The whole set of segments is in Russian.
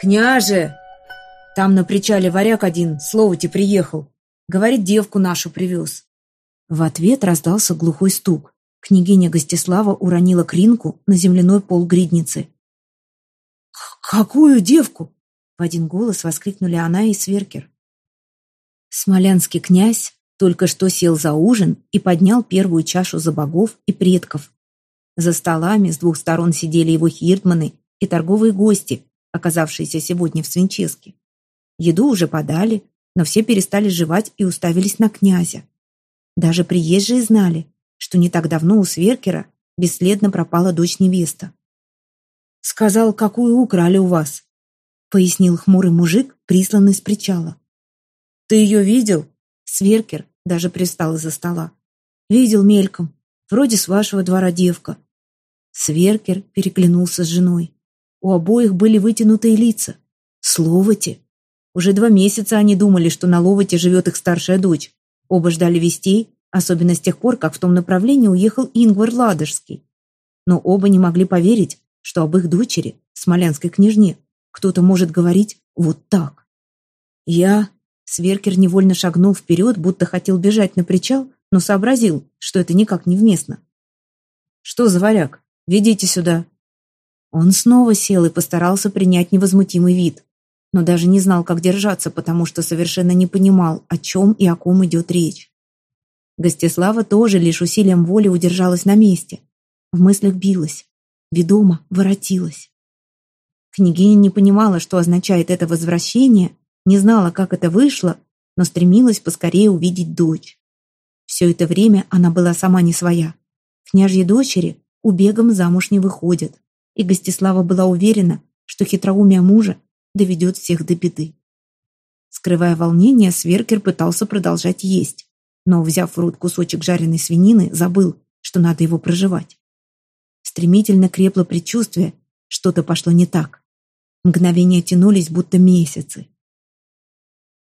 «Княже!» Там на причале варяг один, словоти приехал. Говорит, девку нашу привез. В ответ раздался глухой стук. Княгиня Гостислава уронила кринку на земляной пол гридницы. «Какую девку?» В один голос воскликнули она и Сверкер. Смолянский князь только что сел за ужин и поднял первую чашу за богов и предков. За столами с двух сторон сидели его хиртманы и торговые гости, оказавшиеся сегодня в Свинческе. Еду уже подали, но все перестали жевать и уставились на князя. Даже приезжие знали, что не так давно у Сверкера бесследно пропала дочь-невеста. «Сказал, какую украли у вас», — пояснил хмурый мужик, присланный с причала. «Ты ее видел?» Сверкер даже пристал из-за стола. «Видел мельком. Вроде с вашего двора девка». Сверкер переглянулся с женой. У обоих были вытянутые лица. Словоти. Уже два месяца они думали, что на Ловоте живет их старшая дочь. Оба ждали вестей, особенно с тех пор, как в том направлении уехал Ингвар Ладожский. Но оба не могли поверить, что об их дочери, смолянской княжне, кто-то может говорить вот так. Я... Сверкер невольно шагнул вперед, будто хотел бежать на причал, но сообразил, что это никак не вместно. «Что за варяг? Ведите сюда!» Он снова сел и постарался принять невозмутимый вид, но даже не знал, как держаться, потому что совершенно не понимал, о чем и о ком идет речь. Гостислава тоже лишь усилием воли удержалась на месте. В мыслях билась, ведомо воротилась. Княгиня не понимала, что означает это возвращение, не знала, как это вышло, но стремилась поскорее увидеть дочь. Все это время она была сама не своя. Княжьи дочери убегом замуж не выходят и Гостислава была уверена, что хитроумие мужа доведет всех до беды. Скрывая волнение, Сверкер пытался продолжать есть, но, взяв в рот кусочек жареной свинины, забыл, что надо его проживать. Стремительно крепло предчувствие, что-то пошло не так. Мгновения тянулись, будто месяцы.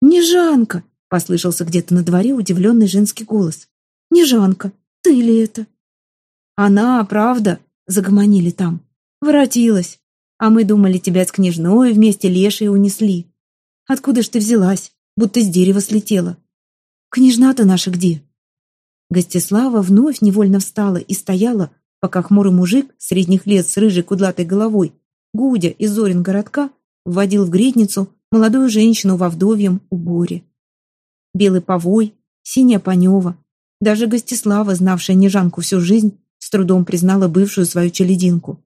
«Нежанка!» — послышался где-то на дворе удивленный женский голос. «Нежанка, ты ли это?» «Она, правда?» — загомонили там. Воротилась. А мы думали, тебя с княжной вместе лешей унесли. Откуда ж ты взялась, будто с дерева слетела? Княжна-то наша где?» Гостислава вновь невольно встала и стояла, пока хмурый мужик средних лет с рыжей кудлатой головой, Гудя из Зорин городка, вводил в гридницу молодую женщину во вдовьем уборе. Белый повой, синяя панева. Даже Гостислава, знавшая Нежанку всю жизнь, с трудом признала бывшую свою челединку.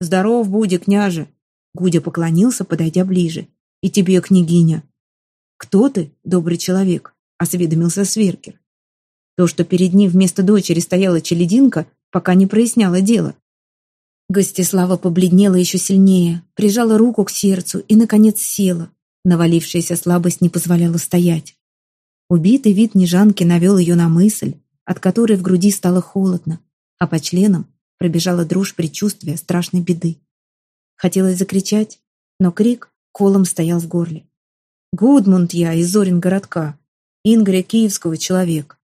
«Здоров, Будя, княже!» Гудя поклонился, подойдя ближе. «И тебе, княгиня!» «Кто ты, добрый человек?» — осведомился Сверкер. То, что перед ним вместо дочери стояла челединка, пока не проясняло дело. Гостислава побледнела еще сильнее, прижала руку к сердцу и, наконец, села. Навалившаяся слабость не позволяла стоять. Убитый вид Нежанки навел ее на мысль, от которой в груди стало холодно, а по членам пробежала дрожь предчувствия страшной беды. Хотелось закричать, но крик колом стоял в горле. «Гудмунд я из Зорин городка, Ингоря Киевского человек.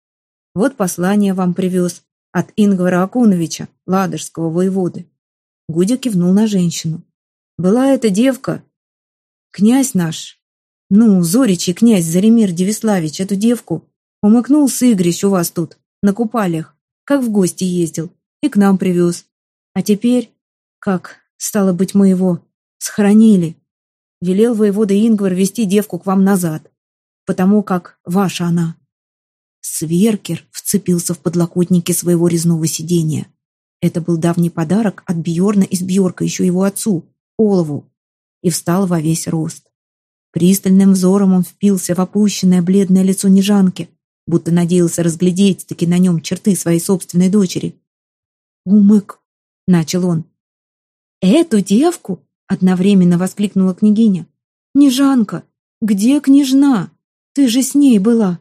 Вот послание вам привез от Ингвара Акуновича, ладожского воеводы». Гудя кивнул на женщину. «Была эта девка, князь наш, ну, Зоричий князь Заремир Девиславич, эту девку, умыкнул с Игрищ у вас тут, на купалях, как в гости ездил и к нам привез. А теперь, как, стало быть, мы его схоронили. Велел воевода Ингвар вести девку к вам назад, потому как ваша она. Сверкер вцепился в подлокотники своего резного сидения. Это был давний подарок от Бьорна из Бьорка еще его отцу, Олову, и встал во весь рост. Пристальным взором он впился в опущенное бледное лицо Нежанки, будто надеялся разглядеть таки на нем черты своей собственной дочери. «Умык!» — начал он. «Эту девку?» — одновременно воскликнула княгиня. «Нежанка! Где княжна? Ты же с ней была!»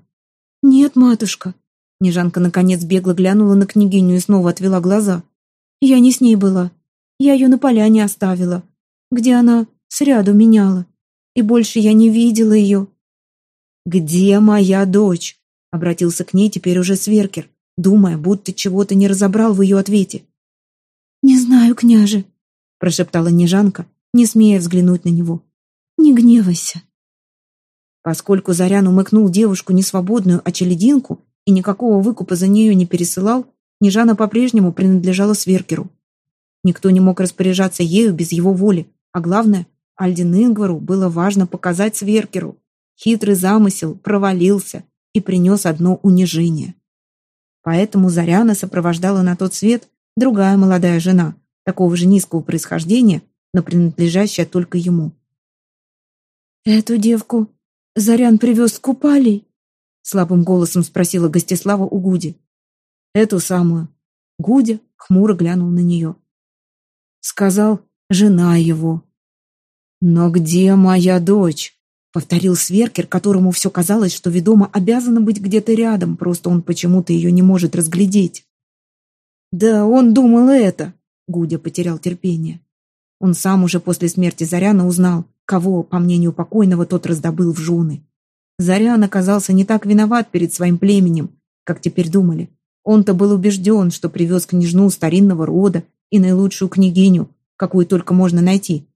«Нет, матушка!» Нежанка наконец бегло глянула на княгиню и снова отвела глаза. «Я не с ней была. Я ее на поляне оставила, где она сряду меняла. И больше я не видела ее». «Где моя дочь?» — обратился к ней теперь уже Сверкер думая, будто чего-то не разобрал в ее ответе. «Не знаю, княже», — прошептала Нежанка, не смея взглянуть на него. Не гневайся. Поскольку Зарян умыкнул девушку несвободную, а челединку, и никакого выкупа за нее не пересылал, Нежана по-прежнему принадлежала Сверкеру. Никто не мог распоряжаться ею без его воли, а главное, Альдин Ингвару было важно показать Сверкеру. Хитрый замысел провалился и принес одно унижение. Поэтому Заряна сопровождала на тот свет другая молодая жена, такого же низкого происхождения, но принадлежащая только ему. «Эту девку Зарян привез с купалей?» Слабым голосом спросила Гостислава у Гуди. «Эту самую». Гудя хмуро глянул на нее. Сказал, жена его. «Но где моя дочь?» Повторил Сверкер, которому все казалось, что ведомо обязана быть где-то рядом, просто он почему-то ее не может разглядеть. «Да он думал это!» Гудя потерял терпение. Он сам уже после смерти Заряна узнал, кого, по мнению покойного, тот раздобыл в жены. Зарян оказался не так виноват перед своим племенем, как теперь думали. Он-то был убежден, что привез княжну старинного рода и наилучшую княгиню, какую только можно найти.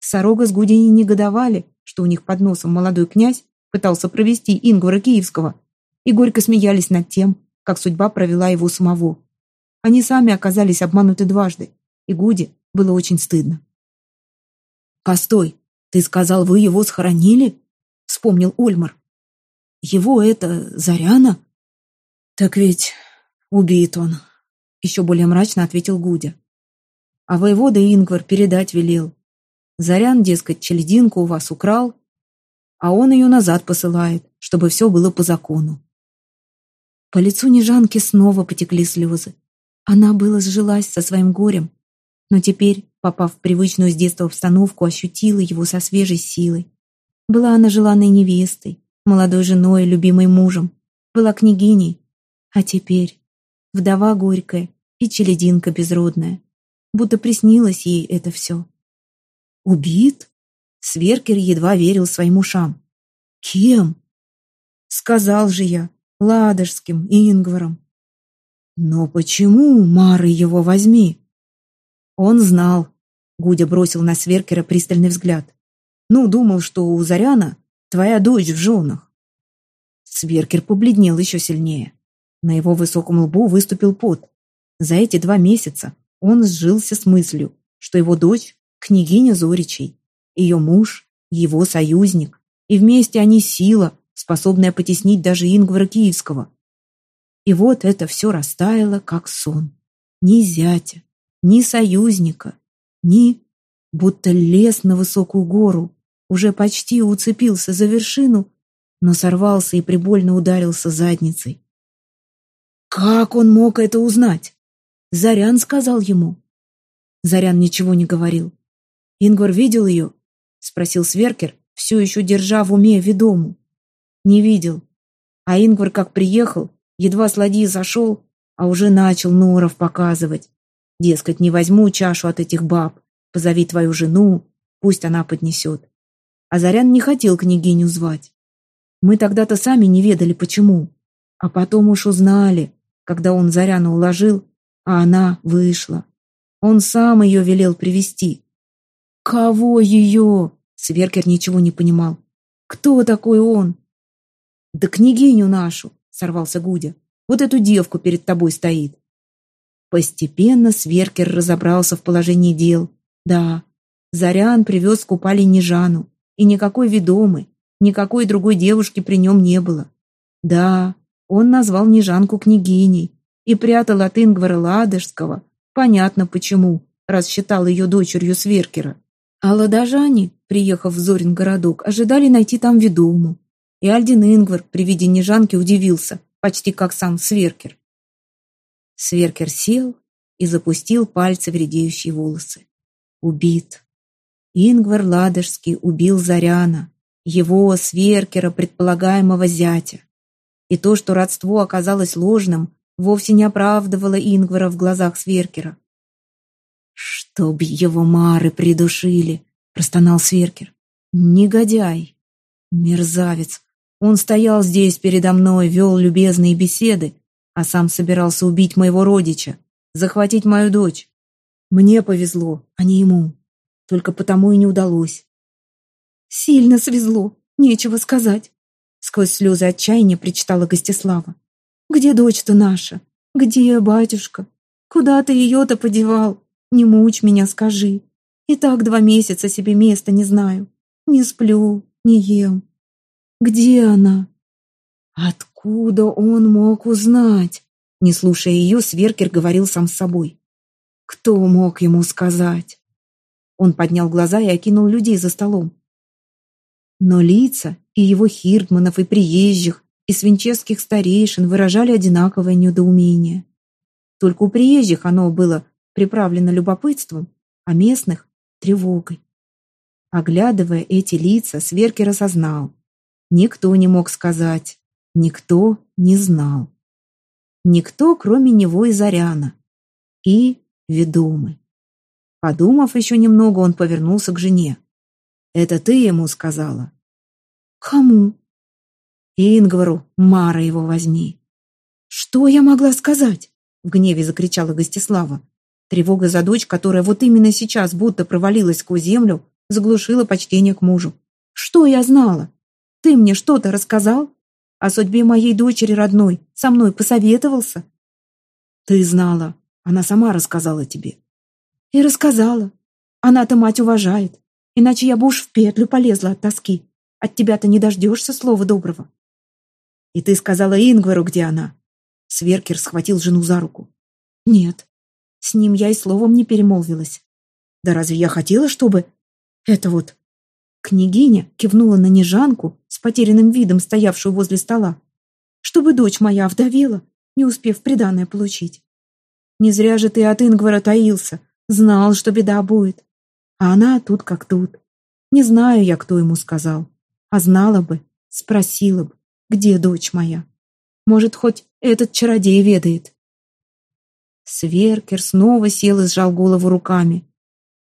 Сорога с Гудини негодовали, что у них под носом молодой князь пытался провести Ингвара Киевского, и горько смеялись над тем, как судьба провела его самого. Они сами оказались обмануты дважды, и Гуди было очень стыдно. «Постой, ты сказал, вы его схоронили?» — вспомнил Ольмар. «Его это Заряна?» «Так ведь убит он», — еще более мрачно ответил Гудя. «А воевода Ингвар передать велел. Зарян, дескать, челединку у вас украл, а он ее назад посылает, чтобы все было по закону». По лицу Нежанки снова потекли слезы. Она было сжилась со своим горем, но теперь, попав в привычную с детства обстановку, ощутила его со свежей силой. Была она желанной невестой, молодой женой, любимой мужем, была княгиней, а теперь вдова горькая и челединка безродная. Будто приснилось ей это все. «Убит?» Сверкер едва верил своим ушам. «Кем?» «Сказал же я, Ладожским, Ингваром. «Но почему, Мары, его возьми?» Он знал. Гудя бросил на Сверкера пристальный взгляд. «Ну, думал, что у Заряна твоя дочь в женах». Сверкер побледнел еще сильнее. На его высоком лбу выступил пот. За эти два месяца он сжился с мыслью, что его дочь — княгиня Зоричей, ее муж — его союзник, и вместе они сила, способная потеснить даже Ингвара Киевского. И вот это все растаяло, как сон. Ни зятя, ни союзника, ни... Будто лес на высокую гору, уже почти уцепился за вершину, но сорвался и прибольно ударился задницей. Как он мог это узнать? Зарян сказал ему. Зарян ничего не говорил. Ингвар видел ее? Спросил Сверкер, все еще держа в уме ведому. Не видел. А Ингвар как приехал, Едва с ладьи зашел, а уже начал норов показывать. Дескать, не возьму чашу от этих баб, позови твою жену, пусть она поднесет. А Зарян не хотел княгиню звать. Мы тогда-то сами не ведали, почему. А потом уж узнали, когда он Заряну уложил, а она вышла. Он сам ее велел привести. Кого ее? Сверкер ничего не понимал. Кто такой он? Да княгиню нашу, сорвался Гудя. «Вот эту девку перед тобой стоит». Постепенно Сверкер разобрался в положении дел. Да, Зарян привез купали Нежану, и никакой ведомы, никакой другой девушки при нем не было. Да, он назвал Нежанку княгиней и прятал от Ингвара Ладожского, понятно почему, раз считал ее дочерью Сверкера. А ладожане, приехав в Зорин городок, ожидали найти там ведому. И Альдин Ингвар при виде Нежанки удивился, почти как сам Сверкер. Сверкер сел и запустил пальцы в редеющие волосы. Убит. Ингвар Ладожский убил Заряна, его, Сверкера, предполагаемого зятя. И то, что родство оказалось ложным, вовсе не оправдывало Ингвара в глазах Сверкера. «Чтоб его мары придушили!» — простонал Сверкер. «Негодяй! Мерзавец! Он стоял здесь передо мной, вел любезные беседы, а сам собирался убить моего родича, захватить мою дочь. Мне повезло, а не ему. Только потому и не удалось. Сильно свезло, нечего сказать. Сквозь слезы отчаяния причитала Гостислава. Где дочь-то наша? Где батюшка? Куда ты ее-то подевал? Не мучь меня, скажи. И так два месяца себе места не знаю. Не сплю, не ем. Где она? Откуда он мог узнать? Не слушая ее, Сверкер говорил сам с собой. Кто мог ему сказать? Он поднял глаза и окинул людей за столом. Но лица и его хирдманов, и приезжих, и свинческих старейшин выражали одинаковое недоумение. Только у приезжих оно было приправлено любопытством, а местных — тревогой. Оглядывая эти лица, Сверкер осознал. Никто не мог сказать, никто не знал. Никто, кроме него и Заряна. И ведомый. Подумав еще немного, он повернулся к жене. «Это ты ему сказала?» «Кому?» «Ингвару, Мара его возьми». «Что я могла сказать?» В гневе закричала Гостислава. Тревога за дочь, которая вот именно сейчас будто провалилась сквозь землю, заглушила почтение к мужу. «Что я знала? Ты мне что-то рассказал? О судьбе моей дочери родной со мной посоветовался?» «Ты знала. Она сама рассказала тебе». «И рассказала. Она-то мать уважает. Иначе я бы уж в петлю полезла от тоски. От тебя-то не дождешься слова доброго». «И ты сказала Ингвару, где она?» Сверкер схватил жену за руку. «Нет, с ним я и словом не перемолвилась. Да разве я хотела, чтобы... Это вот...» Княгиня кивнула на нежанку с потерянным видом, стоявшую возле стола. «Чтобы дочь моя овдовела, не успев приданное получить. Не зря же ты от Ингвара таился, знал, что беда будет. А она тут как тут. Не знаю я, кто ему сказал. А знала бы, спросила бы, где дочь моя. Может, хоть этот чародей ведает. Сверкер снова сел и сжал голову руками.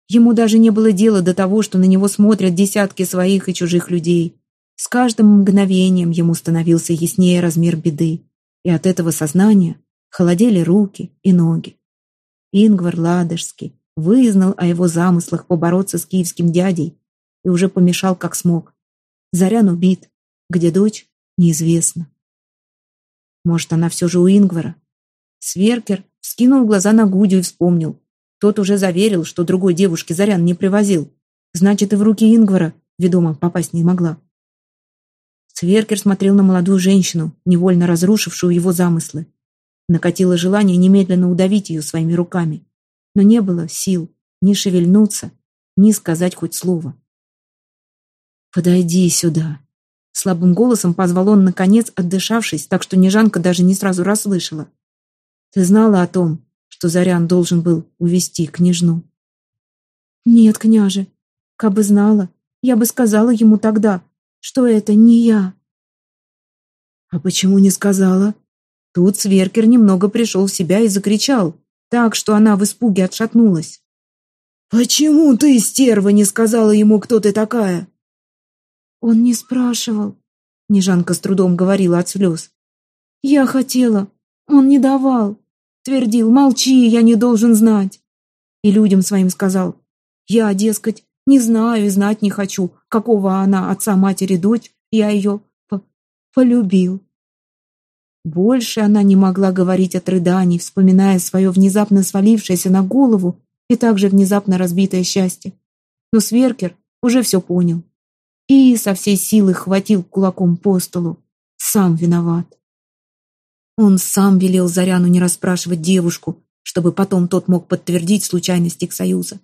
Ему даже не было дела до того, что на него смотрят десятки своих и чужих людей. С каждым мгновением ему становился яснее размер беды, и от этого сознания холодели руки и ноги. Ингвар Ладожский вызнал о его замыслах побороться с киевским дядей и уже помешал как смог. Зарян убит, где дочь — неизвестно. Может, она все же у Ингвара? Сверкер Скинул глаза на Гудю и вспомнил. Тот уже заверил, что другой девушке Зарян не привозил. Значит, и в руки Ингвара, ведомо, попасть не могла. Сверкер смотрел на молодую женщину, невольно разрушившую его замыслы. Накатило желание немедленно удавить ее своими руками. Но не было сил ни шевельнуться, ни сказать хоть слово. «Подойди сюда!» Слабым голосом позвал он, наконец, отдышавшись, так что Нежанка даже не сразу расслышала. Ты знала о том, что Зарян должен был увести княжну? Нет, княже, кабы знала, я бы сказала ему тогда, что это не я. А почему не сказала? Тут Сверкер немного пришел в себя и закричал, так, что она в испуге отшатнулась. «Почему ты, стерва, не сказала ему, кто ты такая?» Он не спрашивал. Нежанка с трудом говорила от слез. «Я хотела, он не давал. Твердил, молчи, я не должен знать. И людям своим сказал, я, дескать, не знаю и знать не хочу, какого она отца, матери, дочь, я ее по полюбил. Больше она не могла говорить от рыданий, вспоминая свое внезапно свалившееся на голову и также внезапно разбитое счастье. Но Сверкер уже все понял и со всей силы хватил кулаком по столу. Сам виноват. Он сам велел Заряну не расспрашивать девушку, чтобы потом тот мог подтвердить случайность их союза.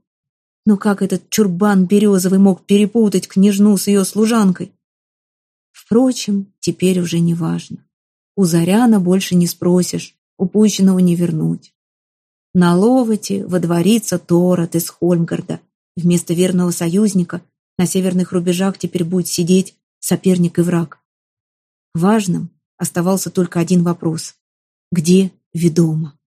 Но как этот чурбан Березовый мог перепутать княжну с ее служанкой? Впрочем, теперь уже не важно. У Заряна больше не спросишь, упущенного не вернуть. На Ловоте водворится Торот из Хольмгарда. Вместо верного союзника на северных рубежах теперь будет сидеть соперник и враг. Важным Оставался только один вопрос. Где ведомо?